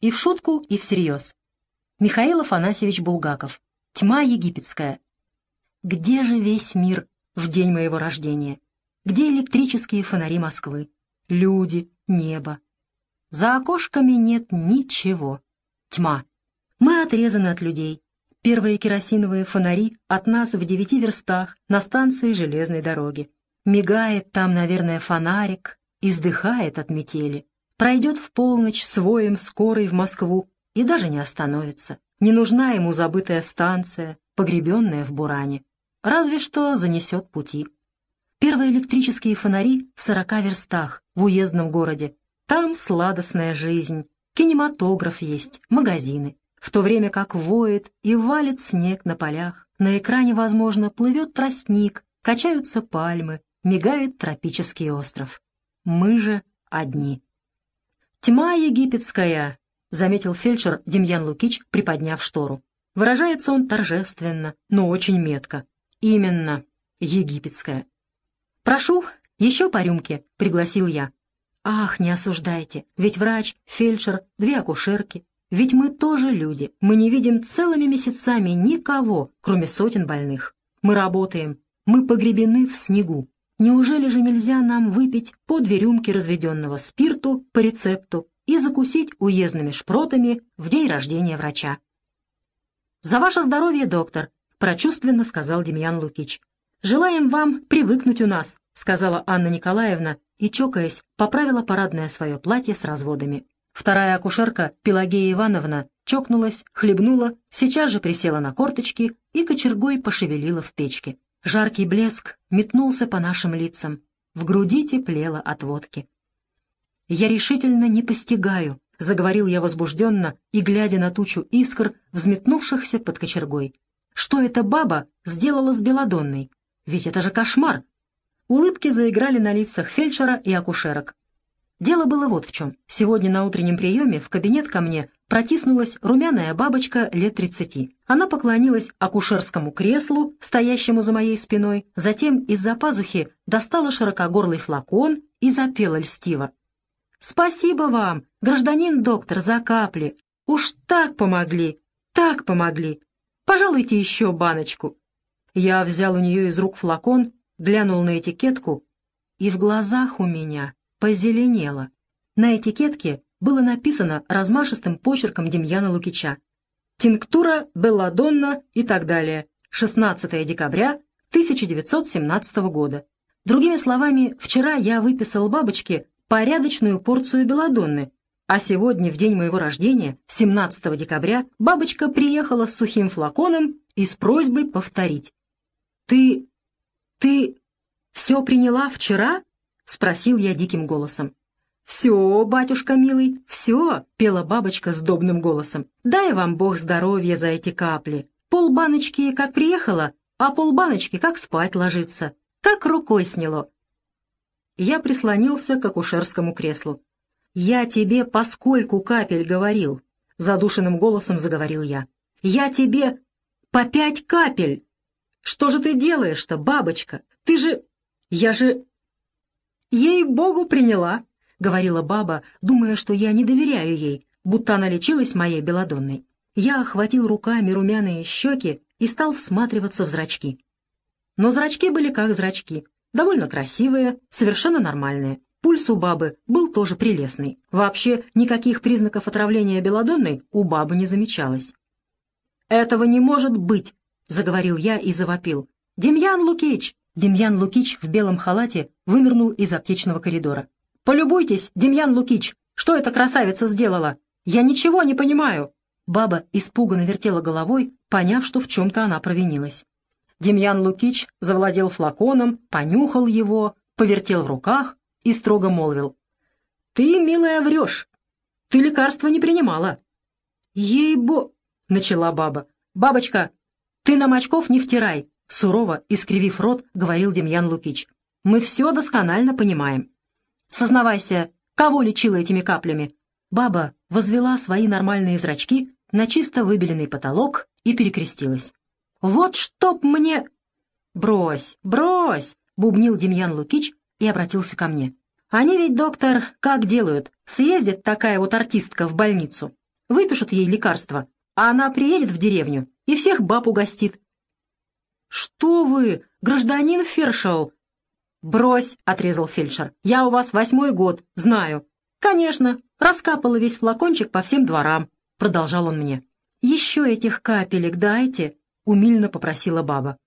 И в шутку, и всерьез. Михаил Афанасьевич Булгаков. «Тьма египетская». Где же весь мир в день моего рождения? Где электрические фонари Москвы? Люди, небо. За окошками нет ничего. Тьма. Мы отрезаны от людей. Первые керосиновые фонари от нас в девяти верстах на станции железной дороги. Мигает там, наверное, фонарик, издыхает от метели. Пройдет в полночь своим скорой в Москву и даже не остановится. Не нужна ему забытая станция, погребенная в буране. Разве что занесет пути. Первые электрические фонари в сорока верстах, в уездном городе. Там сладостная жизнь, кинематограф есть, магазины. В то время как воет и валит снег на полях, на экране, возможно, плывет тростник, качаются пальмы, мигает тропический остров. Мы же одни. «Тьма египетская», — заметил фельдшер Демьян Лукич, приподняв штору. Выражается он торжественно, но очень метко. Именно, египетская. «Прошу, еще по рюмке», — пригласил я. «Ах, не осуждайте, ведь врач, фельдшер, две акушерки, ведь мы тоже люди, мы не видим целыми месяцами никого, кроме сотен больных. Мы работаем, мы погребены в снегу. Неужели же нельзя нам выпить по две рюмки разведенного спирту по рецепту и закусить уездными шпротами в день рождения врача? «За ваше здоровье, доктор», — прочувственно сказал Демьян Лукич. «Желаем вам привыкнуть у нас», — сказала Анна Николаевна и, чокаясь, поправила парадное свое платье с разводами. Вторая акушерка, Пелагея Ивановна, чокнулась, хлебнула, сейчас же присела на корточки и кочергой пошевелила в печке. Жаркий блеск метнулся по нашим лицам. В груди теплело от водки. «Я решительно не постигаю», — заговорил я возбужденно и, глядя на тучу искр, взметнувшихся под кочергой. «Что эта баба сделала с Беладонной? Ведь это же кошмар!» Улыбки заиграли на лицах фельдшера и акушерок. Дело было вот в чем. Сегодня на утреннем приеме в кабинет ко мне протиснулась румяная бабочка лет тридцати. Она поклонилась акушерскому креслу, стоящему за моей спиной, затем из-за пазухи достала широкогорлый флакон и запела льстиво. «Спасибо вам, гражданин доктор, за капли. Уж так помогли, так помогли. Пожалуйте еще баночку». Я взял у нее из рук флакон, глянул на этикетку, и в глазах у меня позеленело. На этикетке было написано размашистым почерком Демьяна Лукича. «Тинктура, Белладонна» и так далее. 16 декабря 1917 года. Другими словами, вчера я выписал бабочке порядочную порцию белладонны, а сегодня, в день моего рождения, 17 декабря, бабочка приехала с сухим флаконом и с просьбой повторить. «Ты... ты все приняла вчера?» — спросил я диким голосом. «Все, батюшка милый, все!» — пела бабочка с добным голосом. «Дай вам Бог здоровья за эти капли. Полбаночки как приехала, а полбаночки как спать ложится. Как рукой сняло». Я прислонился к акушерскому креслу. «Я тебе поскольку капель говорил?» — задушенным голосом заговорил я. «Я тебе по пять капель! Что же ты делаешь-то, бабочка? Ты же... Я же «Ей-богу, приняла», — говорила баба, думая, что я не доверяю ей, будто она лечилась моей белодонной. Я охватил руками румяные щеки и стал всматриваться в зрачки. Но зрачки были как зрачки, довольно красивые, совершенно нормальные. Пульс у бабы был тоже прелестный. Вообще никаких признаков отравления белодонной у бабы не замечалось. «Этого не может быть!» — заговорил я и завопил. «Демьян Лукич, Демьян Лукич в белом халате вынырнул из аптечного коридора. «Полюбуйтесь, Демьян Лукич, что эта красавица сделала? Я ничего не понимаю!» Баба испуганно вертела головой, поняв, что в чем-то она провинилась. Демьян Лукич завладел флаконом, понюхал его, повертел в руках и строго молвил. «Ты, милая, врешь. Ты лекарства не принимала». «Ей-бо...» — начала баба. «Бабочка, ты нам очков не втирай. Сурово, искривив рот, говорил Демьян Лукич. «Мы все досконально понимаем. Сознавайся, кого лечила этими каплями?» Баба возвела свои нормальные зрачки на чисто выбеленный потолок и перекрестилась. «Вот чтоб мне...» «Брось, брось!» — бубнил Демьян Лукич и обратился ко мне. «Они ведь, доктор, как делают? Съездит такая вот артистка в больницу. выпишут ей лекарства, а она приедет в деревню и всех баб угостит. «Что вы, гражданин Фершоу?» «Брось», — отрезал фельдшер, — «я у вас восьмой год, знаю». «Конечно, раскапала весь флакончик по всем дворам», — продолжал он мне. «Еще этих капелек дайте», — умильно попросила баба.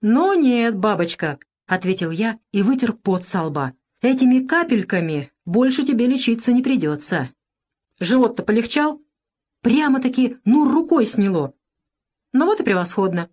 «Но нет, бабочка», — ответил я и вытер пот со лба. «Этими капельками больше тебе лечиться не придется. Живот-то полегчал? Прямо-таки, ну, рукой сняло. Ну вот и превосходно.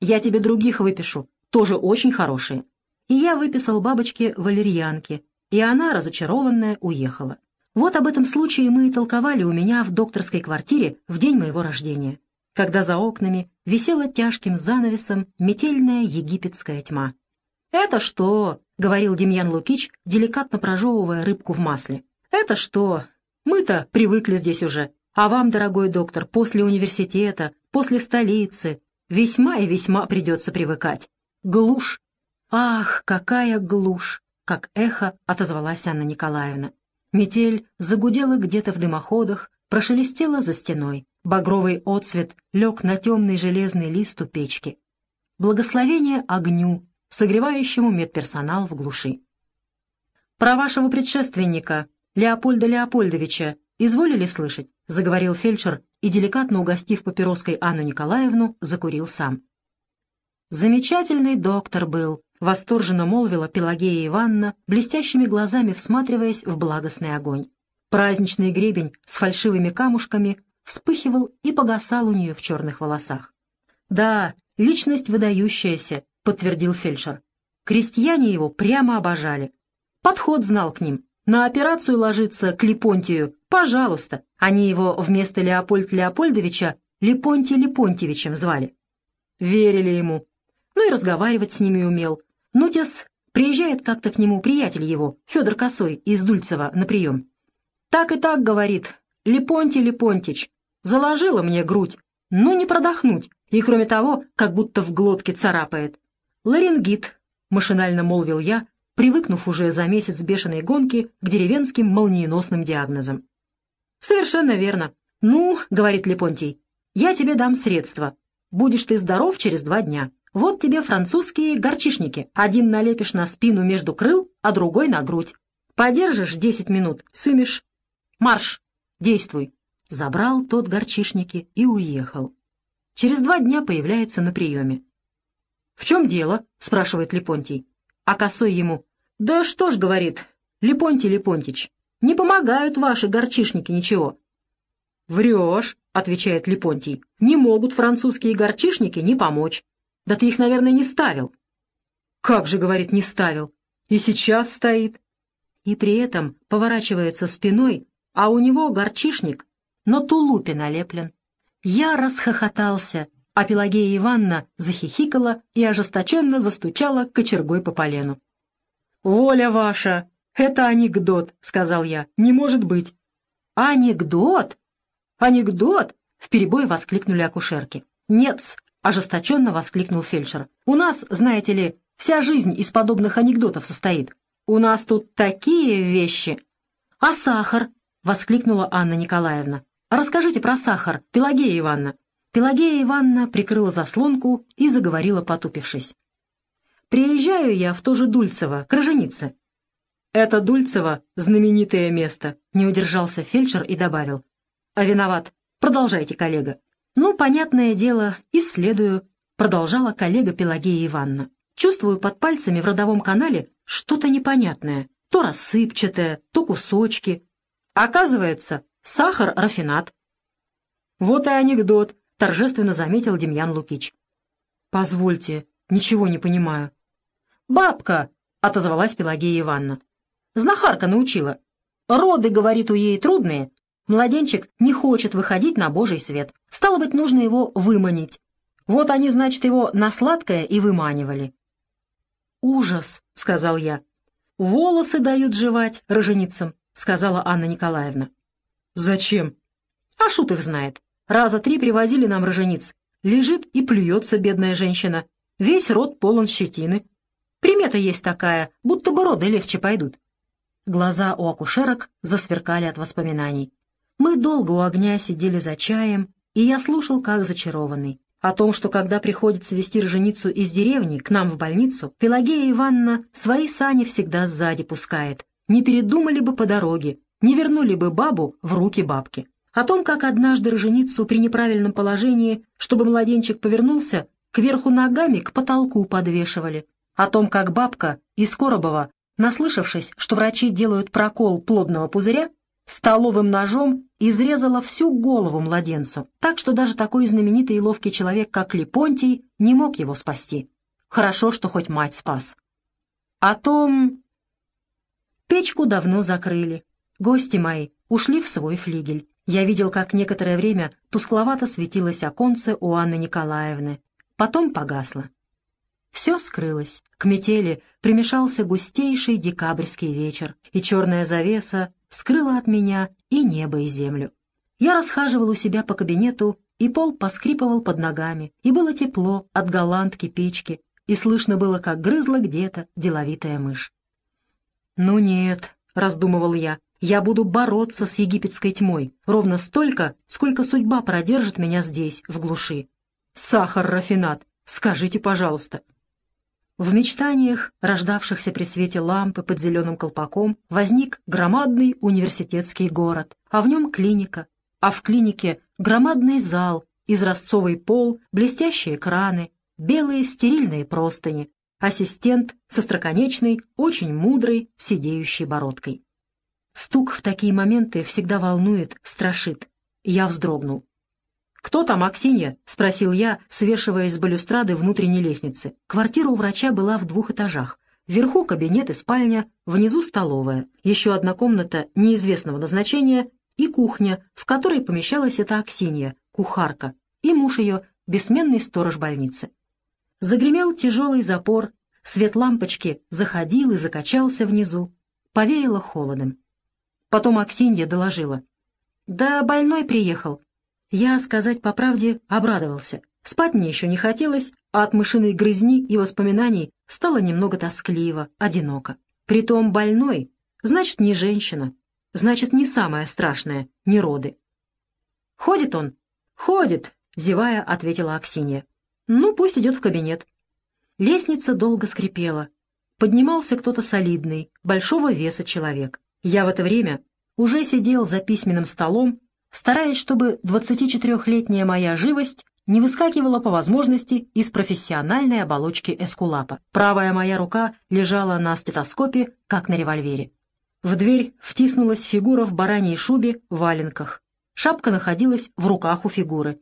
Я тебе других выпишу, тоже очень хорошие». И я выписал бабочке валерьянки, и она, разочарованная, уехала. Вот об этом случае мы и толковали у меня в докторской квартире в день моего рождения, когда за окнами висела тяжким занавесом метельная египетская тьма. «Это что?» — говорил Демьян Лукич, деликатно прожевывая рыбку в масле. «Это что? Мы-то привыкли здесь уже. А вам, дорогой доктор, после университета, после столицы, весьма и весьма придется привыкать. Глушь. Ах, какая глушь! Как эхо отозвалась Анна Николаевна. Метель загудела где-то в дымоходах, прошелестела за стеной. Багровый отсвет лег на темный железный лист у печки. Благословение огню, согревающему медперсонал в глуши. «Про вашего предшественника, Леопольда Леопольдовича, изволили слышать?» — заговорил фельдшер и, деликатно угостив папироской Анну Николаевну, закурил сам. «Замечательный доктор был», — восторженно молвила Пелагея Ивановна, блестящими глазами всматриваясь в благостный огонь. Праздничный гребень с фальшивыми камушками вспыхивал и погасал у нее в черных волосах. «Да, личность выдающаяся», — подтвердил фельдшер. «Крестьяне его прямо обожали. Подход знал к ним, на операцию ложиться к Липонтию, пожалуйста. Они его вместо Леопольд Леопольдовича Липонтий Липонтьевичем звали. Верили ему. Ну и разговаривать с ними умел. Нутис приезжает как-то к нему приятель его, Федор Косой, из Дульцева, на прием. Так и так, говорит, Липонтий Липонтич, заложила мне грудь, ну не продохнуть, и кроме того, как будто в глотке царапает. Ларингит, машинально молвил я, привыкнув уже за месяц бешеной гонки к деревенским молниеносным диагнозам. «Совершенно верно. Ну, — говорит Лепонтий, — я тебе дам средства. Будешь ты здоров через два дня. Вот тебе французские горчишники. Один налепишь на спину между крыл, а другой на грудь. Подержишь десять минут, сымешь. Марш! Действуй!» Забрал тот горчишники и уехал. Через два дня появляется на приеме. «В чем дело?» — спрашивает Лепонтий. А косой ему, «Да что ж, — говорит, — Липонтий Липонтич, не помогают ваши горчишники ничего». «Врешь», — отвечает Липонтий, — «не могут французские горчишники не помочь. Да ты их, наверное, не ставил». «Как же, — говорит, — не ставил. И сейчас стоит». И при этом поворачивается спиной, а у него горчишник на тулупе налеплен. Я расхохотался, а Пелагея Ивановна захихикала и ожесточенно застучала кочергой по полену. «Воля ваша! Это анекдот!» — сказал я. «Не может быть!» «Анекдот? Анекдот?» — вперебой воскликнули акушерки. «Нет!» — ожесточенно воскликнул фельдшер. «У нас, знаете ли, вся жизнь из подобных анекдотов состоит. У нас тут такие вещи!» «А сахар?» — воскликнула Анна Николаевна. «Расскажите про сахар, Пелагея Ивановна». Пелагея Ивановна прикрыла заслонку и заговорила, потупившись. «Приезжаю я в то же Дульцево, к Роженице». «Это Дульцево — знаменитое место», — не удержался фельдшер и добавил. «А виноват. Продолжайте, коллега». «Ну, понятное дело, исследую», — продолжала коллега Пелагея Ивановна. «Чувствую под пальцами в родовом канале что-то непонятное, то рассыпчатое, то кусочки. Оказывается, сахар-рафинат». «Вот и анекдот», — торжественно заметил Демьян Лукич. «Позвольте, ничего не понимаю». «Бабка!» — отозвалась Пелагея Ивановна. «Знахарка научила. Роды, говорит, у ей трудные. Младенчик не хочет выходить на божий свет. Стало быть, нужно его выманить. Вот они, значит, его на сладкое и выманивали». «Ужас!» — сказал я. «Волосы дают жевать роженицам», — сказала Анна Николаевна. «Зачем?» «А шут их знает. Раза три привозили нам рожениц. Лежит и плюется бедная женщина. Весь рот полон щетины. Примета есть такая, будто бы роды легче пойдут. Глаза у акушерок засверкали от воспоминаний. Мы долго у огня сидели за чаем, и я слушал, как зачарованный. О том, что когда приходится везти роженицу из деревни к нам в больницу, Пелагея Ивановна свои сани всегда сзади пускает. Не передумали бы по дороге, не вернули бы бабу в руки бабки. О том, как однажды роженицу при неправильном положении, чтобы младенчик повернулся, кверху ногами к потолку подвешивали. О том, как бабка из Коробова, наслышавшись, что врачи делают прокол плодного пузыря, столовым ножом изрезала всю голову младенцу, так что даже такой знаменитый и ловкий человек, как Липонтий, не мог его спасти. Хорошо, что хоть мать спас. О том... Печку давно закрыли. Гости мои ушли в свой флигель. Я видел, как некоторое время тускловато светилось оконце у Анны Николаевны. Потом погасло. Все скрылось. К метели примешался густейший декабрьский вечер, и черная завеса скрыла от меня и небо, и землю. Я расхаживал у себя по кабинету, и пол поскрипывал под ногами, и было тепло от голландки печки, и слышно было, как грызла где-то деловитая мышь. «Ну нет», — раздумывал я, — «я буду бороться с египетской тьмой, ровно столько, сколько судьба продержит меня здесь, в глуши. Сахар-рафинат, скажите, пожалуйста». В мечтаниях, рождавшихся при свете лампы под зеленым колпаком, возник громадный университетский город, а в нем клиника, а в клинике громадный зал, изразцовый пол, блестящие краны, белые стерильные простыни, ассистент со строконечной, очень мудрой, сидеющей бородкой. Стук в такие моменты всегда волнует, страшит. Я вздрогнул. «Кто там, Аксинья?» — спросил я, свешиваясь с балюстрады внутренней лестницы. Квартира у врача была в двух этажах. Вверху кабинет и спальня, внизу столовая, еще одна комната неизвестного назначения и кухня, в которой помещалась эта Аксинья, кухарка, и муж ее, бессменный сторож больницы. Загремел тяжелый запор, свет лампочки заходил и закачался внизу, повеяло холодом. Потом Аксинья доложила. «Да больной приехал, я, сказать по правде, обрадовался. Спать мне еще не хотелось, а от мышиной грызни и воспоминаний стало немного тоскливо, одиноко. Притом больной, значит, не женщина, значит, не самое страшное, не роды. «Ходит он?» «Ходит», — зевая, ответила Аксинья. «Ну, пусть идет в кабинет». Лестница долго скрипела. Поднимался кто-то солидный, большого веса человек. Я в это время уже сидел за письменным столом стараясь, чтобы 24-летняя моя живость не выскакивала по возможности из профессиональной оболочки эскулапа. Правая моя рука лежала на стетоскопе, как на револьвере. В дверь втиснулась фигура в бараньей шубе в валенках. Шапка находилась в руках у фигуры.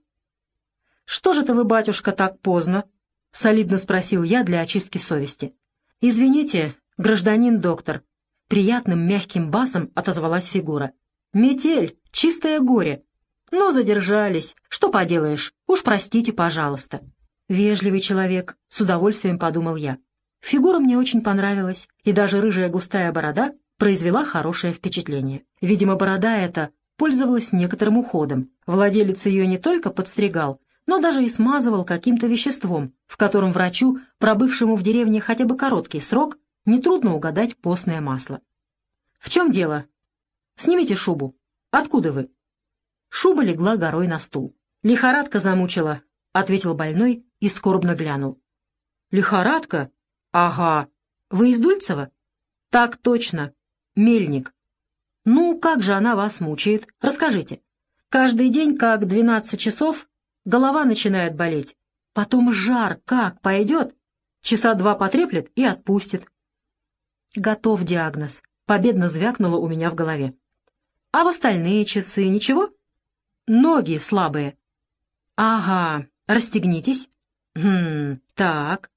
«Что же это вы, батюшка, так поздно?» — солидно спросил я для очистки совести. «Извините, гражданин доктор», — приятным мягким басом отозвалась фигура. «Метель, чистое горе. Но задержались. Что поделаешь? Уж простите, пожалуйста». Вежливый человек, с удовольствием подумал я. Фигура мне очень понравилась, и даже рыжая густая борода произвела хорошее впечатление. Видимо, борода эта пользовалась некоторым уходом. Владелец ее не только подстригал, но даже и смазывал каким-то веществом, в котором врачу, пробывшему в деревне хотя бы короткий срок, нетрудно угадать постное масло. «В чем дело?» Снимите шубу. Откуда вы?» Шуба легла горой на стул. «Лихорадка замучила», — ответил больной и скорбно глянул. «Лихорадка? Ага. Вы из Дульцева?» «Так точно. Мельник». «Ну, как же она вас мучает? Расскажите. Каждый день, как двенадцать часов, голова начинает болеть. Потом жар как пойдет, часа два потреплет и отпустит». «Готов диагноз», — победно звякнуло у меня в голове. А в остальные часы ничего? Ноги слабые. Ага, расстегнитесь. Хм, так.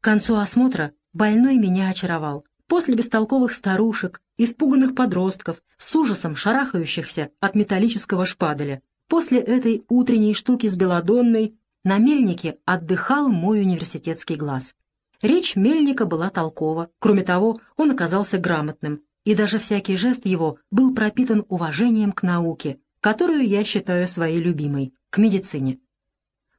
К концу осмотра больной меня очаровал. После бестолковых старушек, испуганных подростков, с ужасом шарахающихся от металлического шпаделя. После этой утренней штуки с белодонной на мельнике отдыхал мой университетский глаз. Речь мельника была толкова. Кроме того, он оказался грамотным и даже всякий жест его был пропитан уважением к науке, которую я считаю своей любимой, к медицине.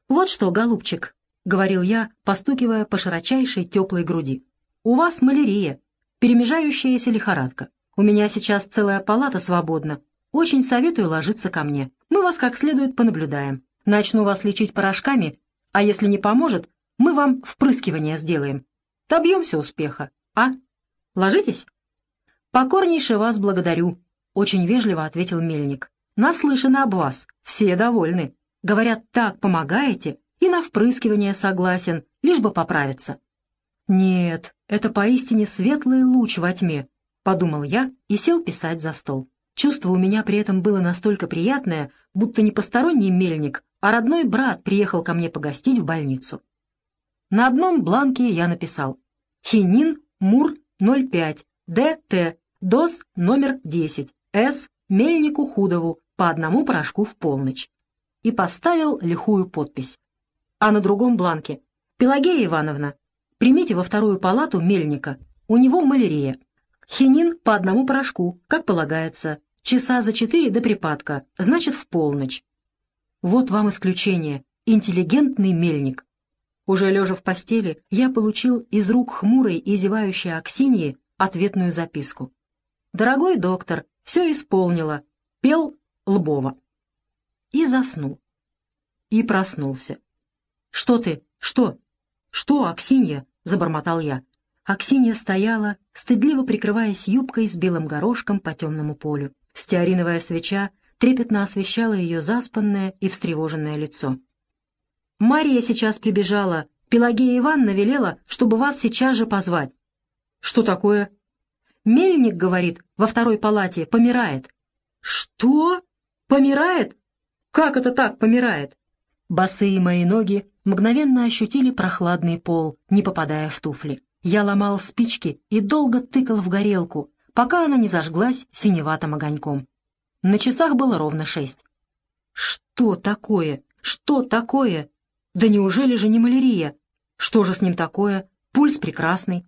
«Вот что, голубчик», — говорил я, постукивая по широчайшей теплой груди, — «у вас малярия, перемежающаяся лихорадка. У меня сейчас целая палата свободна. Очень советую ложиться ко мне. Мы вас как следует понаблюдаем. Начну вас лечить порошками, а если не поможет, мы вам впрыскивание сделаем. Добьемся успеха, а? Ложитесь?» «Покорнейше вас благодарю», — очень вежливо ответил Мельник. «Наслышаны об вас, все довольны. Говорят, так помогаете, и на впрыскивание согласен, лишь бы поправиться». «Нет, это поистине светлый луч во тьме», — подумал я и сел писать за стол. Чувство у меня при этом было настолько приятное, будто не посторонний мельник, а родной брат приехал ко мне погостить в больницу. На одном бланке я написал «Хинин Мур 05 ДТ Доз номер 10. С. Мельнику Худову по одному порошку в полночь. И поставил лихую подпись. А на другом бланке. Пелагея Ивановна, примите во вторую палату мельника. У него малярия. Хинин по одному порошку, как полагается. Часа за четыре до припадка, значит в полночь. Вот вам исключение. Интеллигентный мельник. Уже лежа в постели, я получил из рук хмурой и зевающей Аксиньи ответную записку. «Дорогой доктор, все исполнила. Пел Лбова». И заснул. И проснулся. «Что ты? Что? Что, Аксинья?» — забормотал я. Аксинья стояла, стыдливо прикрываясь юбкой с белым горошком по темному полю. Стеариновая свеча трепетно освещала ее заспанное и встревоженное лицо. «Мария сейчас прибежала. Пелагея Ивановна велела, чтобы вас сейчас же позвать». «Что такое?» Мельник, говорит, во второй палате помирает. Что? Помирает? Как это так помирает? Босые мои ноги мгновенно ощутили прохладный пол, не попадая в туфли. Я ломал спички и долго тыкал в горелку, пока она не зажглась синеватым огоньком. На часах было ровно шесть. Что такое? Что такое? Да неужели же не малярия? Что же с ним такое? Пульс прекрасный.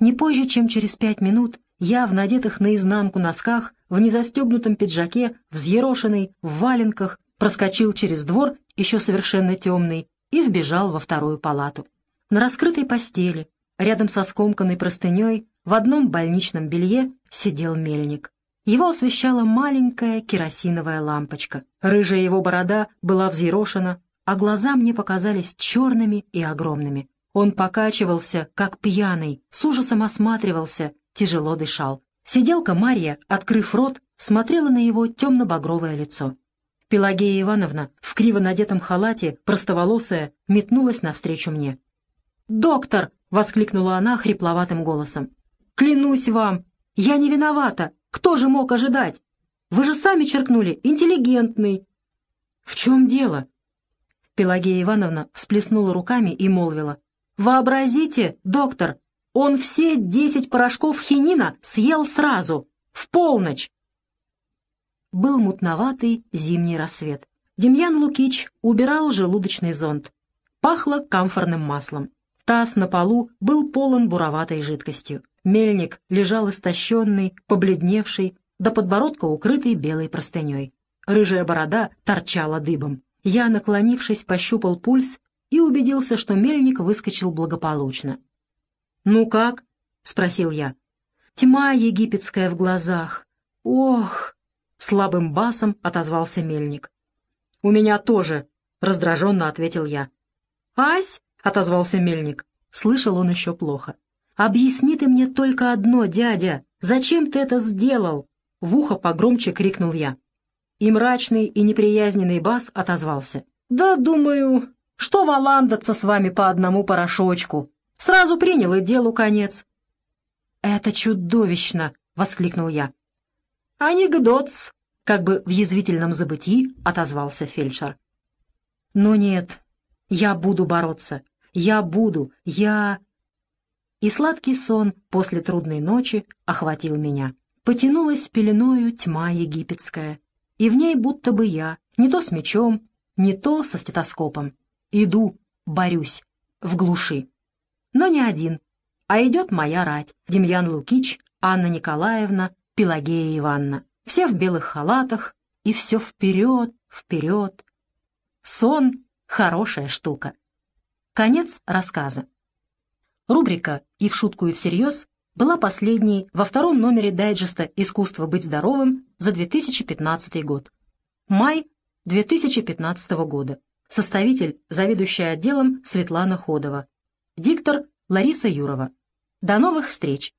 Не позже, чем через пять минут, я в надетых наизнанку носках, в незастегнутом пиджаке, взъерошенный, в валенках, проскочил через двор, еще совершенно темный, и вбежал во вторую палату. На раскрытой постели, рядом со скомканной простыней, в одном больничном белье сидел мельник. Его освещала маленькая керосиновая лампочка. Рыжая его борода была взъерошена, а глаза мне показались черными и огромными. Он покачивался, как пьяный, с ужасом осматривался, тяжело дышал. Сиделка Марья, открыв рот, смотрела на его темно-багровое лицо. Пелагея Ивановна в криво надетом халате, простоволосая, метнулась навстречу мне. «Доктор!» — воскликнула она хрипловатым голосом. «Клянусь вам, я не виновата. Кто же мог ожидать? Вы же сами черкнули, интеллигентный». «В чем дело?» Пелагея Ивановна всплеснула руками и молвила. Вообразите, доктор, он все десять порошков хинина съел сразу, в полночь. Был мутноватый зимний рассвет. Демьян Лукич убирал желудочный зонд. Пахло камфорным маслом. Таз на полу был полон буроватой жидкостью. Мельник лежал истощенный, побледневший, до подбородка укрытый белой простыней. Рыжая борода торчала дыбом. Я, наклонившись, пощупал пульс и убедился, что мельник выскочил благополучно. «Ну как?» — спросил я. «Тьма египетская в глазах. Ох!» — слабым басом отозвался мельник. «У меня тоже», — раздраженно ответил я. «Ась!» — отозвался мельник. Слышал он еще плохо. «Объясни ты мне только одно, дядя. Зачем ты это сделал?» В ухо погромче крикнул я. И мрачный и неприязненный бас отозвался. «Да, думаю, что валандаться с вами по одному порошочку? Сразу принял и делу конец». «Это чудовищно!» — воскликнул я. «Анекдотс!» — как бы в язвительном забытии отозвался фельдшер. «Но нет, я буду бороться. Я буду, я...» И сладкий сон после трудной ночи охватил меня. Потянулась пеленою тьма египетская, и в ней будто бы я, не то с мечом, не то со стетоскопом. Иду, борюсь, в глуши. Но не один, а идет моя рать. Демьян Лукич, Анна Николаевна, Пелагея Ивановна. Все в белых халатах, и все вперед, вперед. Сон — хорошая штука. Конец рассказа. Рубрика «И в шутку, и всерьез» была последней во втором номере дайджеста «Искусство быть здоровым» за 2015 год. Май 2015 года. Составитель, заведующая отделом Светлана Ходова. Диктор Лариса Юрова. До новых встреч!